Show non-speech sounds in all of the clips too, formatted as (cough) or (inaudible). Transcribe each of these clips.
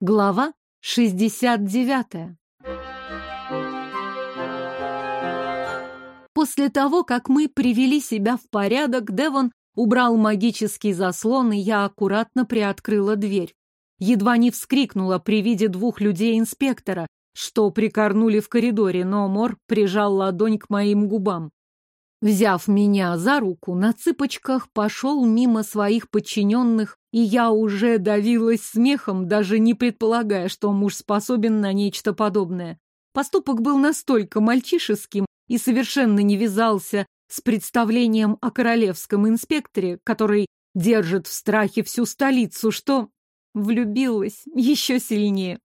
Глава 69. После того, как мы привели себя в порядок, Девон убрал магический заслон, и я аккуратно приоткрыла дверь. Едва не вскрикнула при виде двух людей-инспектора, что прикорнули в коридоре, но Мор прижал ладонь к моим губам. Взяв меня за руку, на цыпочках пошел мимо своих подчиненных, и я уже давилась смехом, даже не предполагая, что муж способен на нечто подобное. Поступок был настолько мальчишеским и совершенно не вязался с представлением о королевском инспекторе, который держит в страхе всю столицу, что влюбилась еще сильнее.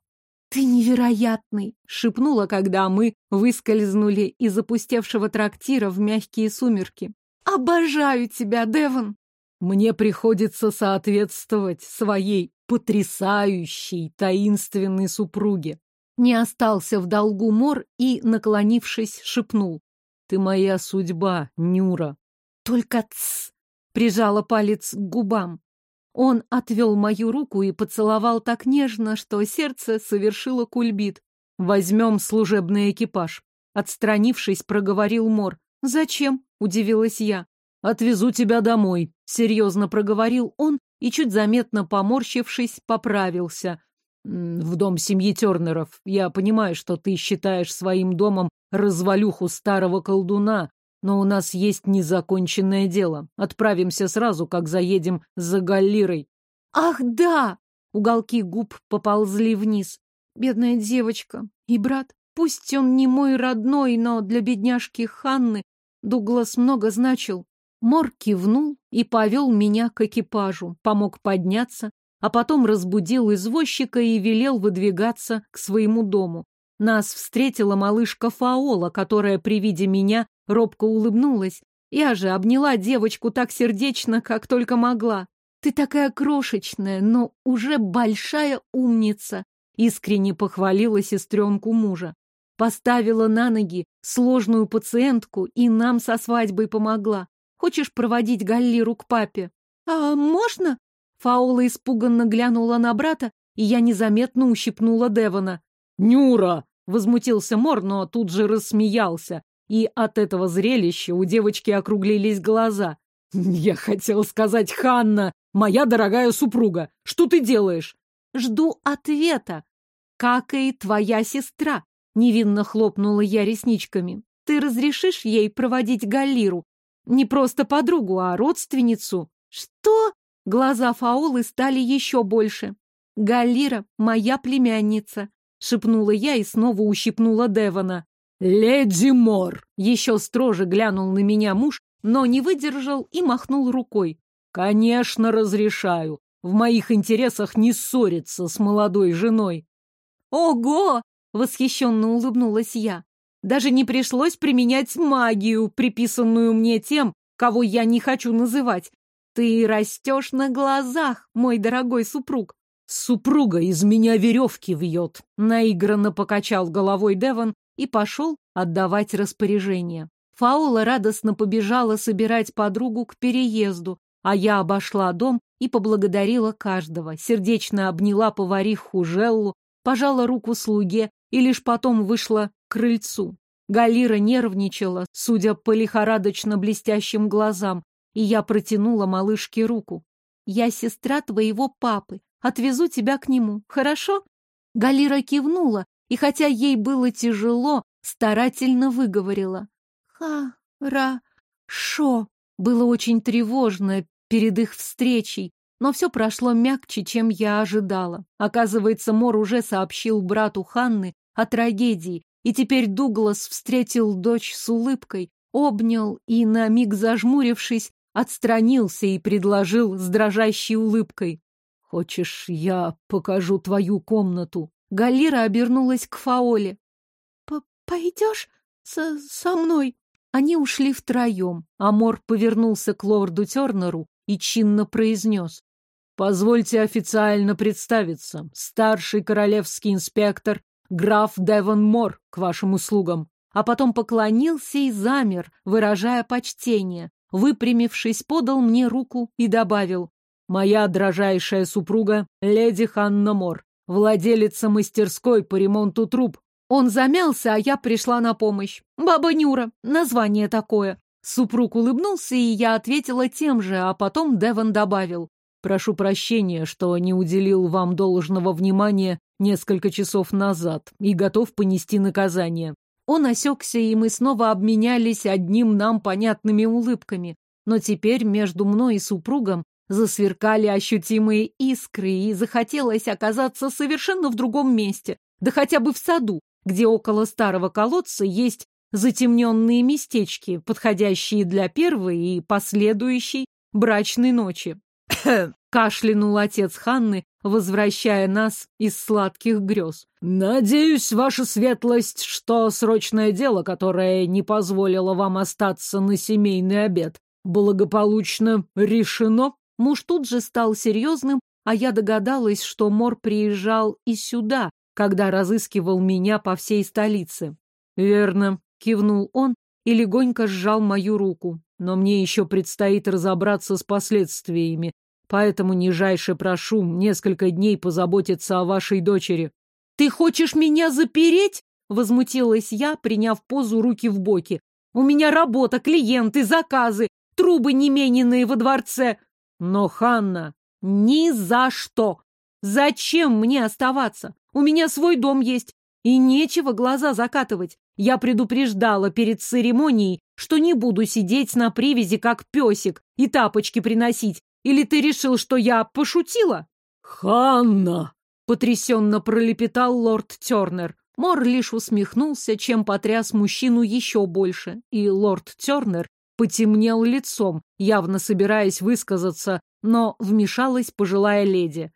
«Ты невероятный!» — шепнула, когда мы выскользнули из опустевшего трактира в мягкие сумерки. «Обожаю тебя, Девон!» Мне приходится соответствовать своей потрясающей, таинственной супруге. Не остался в долгу Мор и, наклонившись, шепнул. «Ты моя судьба, Нюра!» «Только тс!» — прижала палец к губам. Он отвел мою руку и поцеловал так нежно, что сердце совершило кульбит. «Возьмем служебный экипаж». Отстранившись, проговорил Мор. «Зачем?» — удивилась я. «Отвезу тебя домой», — серьезно проговорил он и, чуть заметно поморщившись, поправился. «В дом семьи Тернеров. Я понимаю, что ты считаешь своим домом развалюху старого колдуна, но у нас есть незаконченное дело. Отправимся сразу, как заедем за Галлирой. Ах, да! Уголки губ поползли вниз. Бедная девочка. И брат. Пусть он не мой родной, но для бедняжки Ханны Дуглас много значил. Мор кивнул и повел меня к экипажу, помог подняться, а потом разбудил извозчика и велел выдвигаться к своему дому. Нас встретила малышка Фаола, которая при виде меня робко улыбнулась. Я же обняла девочку так сердечно, как только могла. «Ты такая крошечная, но уже большая умница!» Искренне похвалила сестренку мужа. Поставила на ноги сложную пациентку и нам со свадьбой помогла. Хочешь проводить Галлиру к папе? А можно? Фаула испуганно глянула на брата, и я незаметно ущипнула Девона. «Нюра!» Возмутился Мор, но тут же рассмеялся, и от этого зрелища у девочки округлились глаза. «Я хотел сказать, Ханна, моя дорогая супруга, что ты делаешь?» «Жду ответа, как и твоя сестра», — невинно хлопнула я ресничками. «Ты разрешишь ей проводить Галлиру? Не просто подругу, а родственницу?» «Что?» Глаза Фаулы стали еще больше. «Галлира — моя племянница шепнула я и снова ущипнула Девона. «Леди Мор!» — еще строже глянул на меня муж, но не выдержал и махнул рукой. «Конечно, разрешаю. В моих интересах не ссориться с молодой женой». «Ого!» — восхищенно улыбнулась я. «Даже не пришлось применять магию, приписанную мне тем, кого я не хочу называть. Ты растешь на глазах, мой дорогой супруг. Супруга из меня веревки вьет. Наигранно покачал головой Деван и пошел отдавать распоряжение. Фаула радостно побежала собирать подругу к переезду, а я обошла дом и поблагодарила каждого, сердечно обняла повариху Желлу, пожала руку слуге и лишь потом вышла к крыльцу. Галира нервничала, судя по лихорадочно блестящим глазам, и я протянула малышке руку. «Я сестра твоего папы, Отвезу тебя к нему, хорошо?» Галира кивнула, и хотя ей было тяжело, старательно выговорила. «Ха-ра-шо». Было очень тревожно перед их встречей, но все прошло мягче, чем я ожидала. Оказывается, Мор уже сообщил брату Ханны о трагедии, и теперь Дуглас встретил дочь с улыбкой, обнял и, на миг зажмурившись, отстранился и предложил с дрожащей улыбкой. «Хочешь, я покажу твою комнату?» Галира обернулась к Фаоле. «Пойдешь со, со мной?» Они ушли втроем. Амор повернулся к лорду Тернеру и чинно произнес. «Позвольте официально представиться. Старший королевский инспектор граф Девон Мор к вашим услугам». А потом поклонился и замер, выражая почтение. Выпрямившись, подал мне руку и добавил. Моя дрожайшая супруга, леди Ханна Мор. Владелица мастерской по ремонту труб. Он замялся, а я пришла на помощь. Баба Нюра, название такое. Супруг улыбнулся, и я ответила тем же, а потом Деван добавил. Прошу прощения, что не уделил вам должного внимания несколько часов назад и готов понести наказание. Он осекся, и мы снова обменялись одним нам понятными улыбками. Но теперь между мной и супругом засверкали ощутимые искры, и захотелось оказаться совершенно в другом месте, да хотя бы в саду, где около старого колодца есть затемненные местечки, подходящие для первой и последующей брачной ночи. (coughs) Кашлянул отец Ханны, возвращая нас из сладких грез. «Надеюсь, ваша светлость, что срочное дело, которое не позволило вам остаться на семейный обед, благополучно решено?» Муж тут же стал серьезным, а я догадалась, что Мор приезжал и сюда, когда разыскивал меня по всей столице. «Верно», — кивнул он и легонько сжал мою руку. «Но мне еще предстоит разобраться с последствиями, поэтому нижайше прошу несколько дней позаботиться о вашей дочери». «Ты хочешь меня запереть?» — возмутилась я, приняв позу руки в боки. «У меня работа, клиенты, заказы, трубы немененные во дворце». «Но, Ханна...» «Ни за что! Зачем мне оставаться? У меня свой дом есть, и нечего глаза закатывать. Я предупреждала перед церемонией, что не буду сидеть на привязи, как песик, и тапочки приносить. Или ты решил, что я пошутила? «Ханна!» — потрясенно пролепетал лорд Тернер. Мор лишь усмехнулся, чем потряс мужчину еще больше, и лорд Тернер потемнел лицом, явно собираясь высказаться, но вмешалась пожилая леди.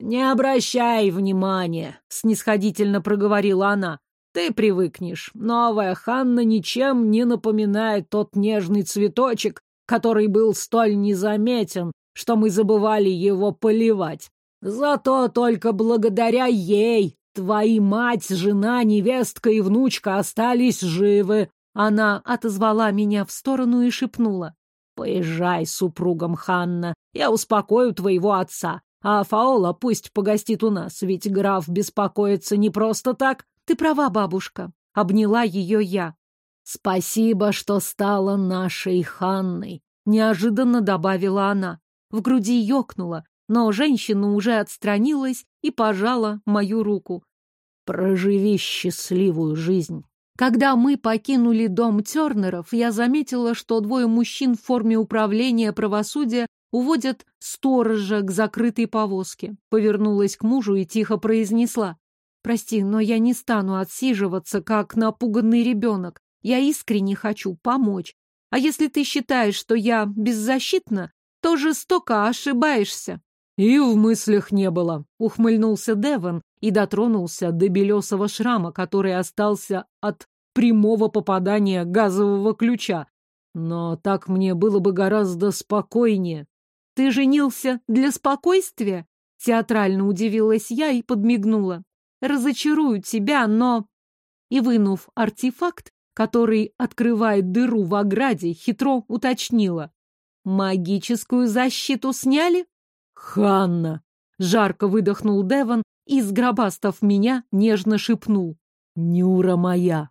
«Не обращай внимания», — снисходительно проговорила она. «Ты привыкнешь. Новая Ханна ничем не напоминает тот нежный цветочек, который был столь незаметен, что мы забывали его поливать. Зато только благодаря ей твои мать, жена, невестка и внучка остались живы». Она отозвала меня в сторону и шепнула. «Поезжай с супругом, Ханна, я успокою твоего отца. А Фаола пусть погостит у нас, ведь граф беспокоится не просто так. Ты права, бабушка. Обняла ее я. Спасибо, что стала нашей Ханной. Неожиданно добавила она. В груди ёкнула, но женщина уже отстранилась и пожала мою руку. Проживи счастливую жизнь. Когда мы покинули дом Тернеров, я заметила, что двое мужчин в форме управления правосудия уводят сторожа к закрытой повозке. Повернулась к мужу и тихо произнесла. «Прости, но я не стану отсиживаться, как напуганный ребенок. Я искренне хочу помочь. А если ты считаешь, что я беззащитна, то жестоко ошибаешься». «И в мыслях не было», — ухмыльнулся Деван и дотронулся до белесого шрама, который остался от прямого попадания газового ключа. Но так мне было бы гораздо спокойнее. Ты женился для спокойствия? Театрально удивилась я и подмигнула. Разочарую тебя, но... И вынув артефакт, который открывает дыру в ограде, хитро уточнила. Магическую защиту сняли? Ханна! Жарко выдохнул Деван и, сгробастав меня, нежно шепнул. Нюра моя!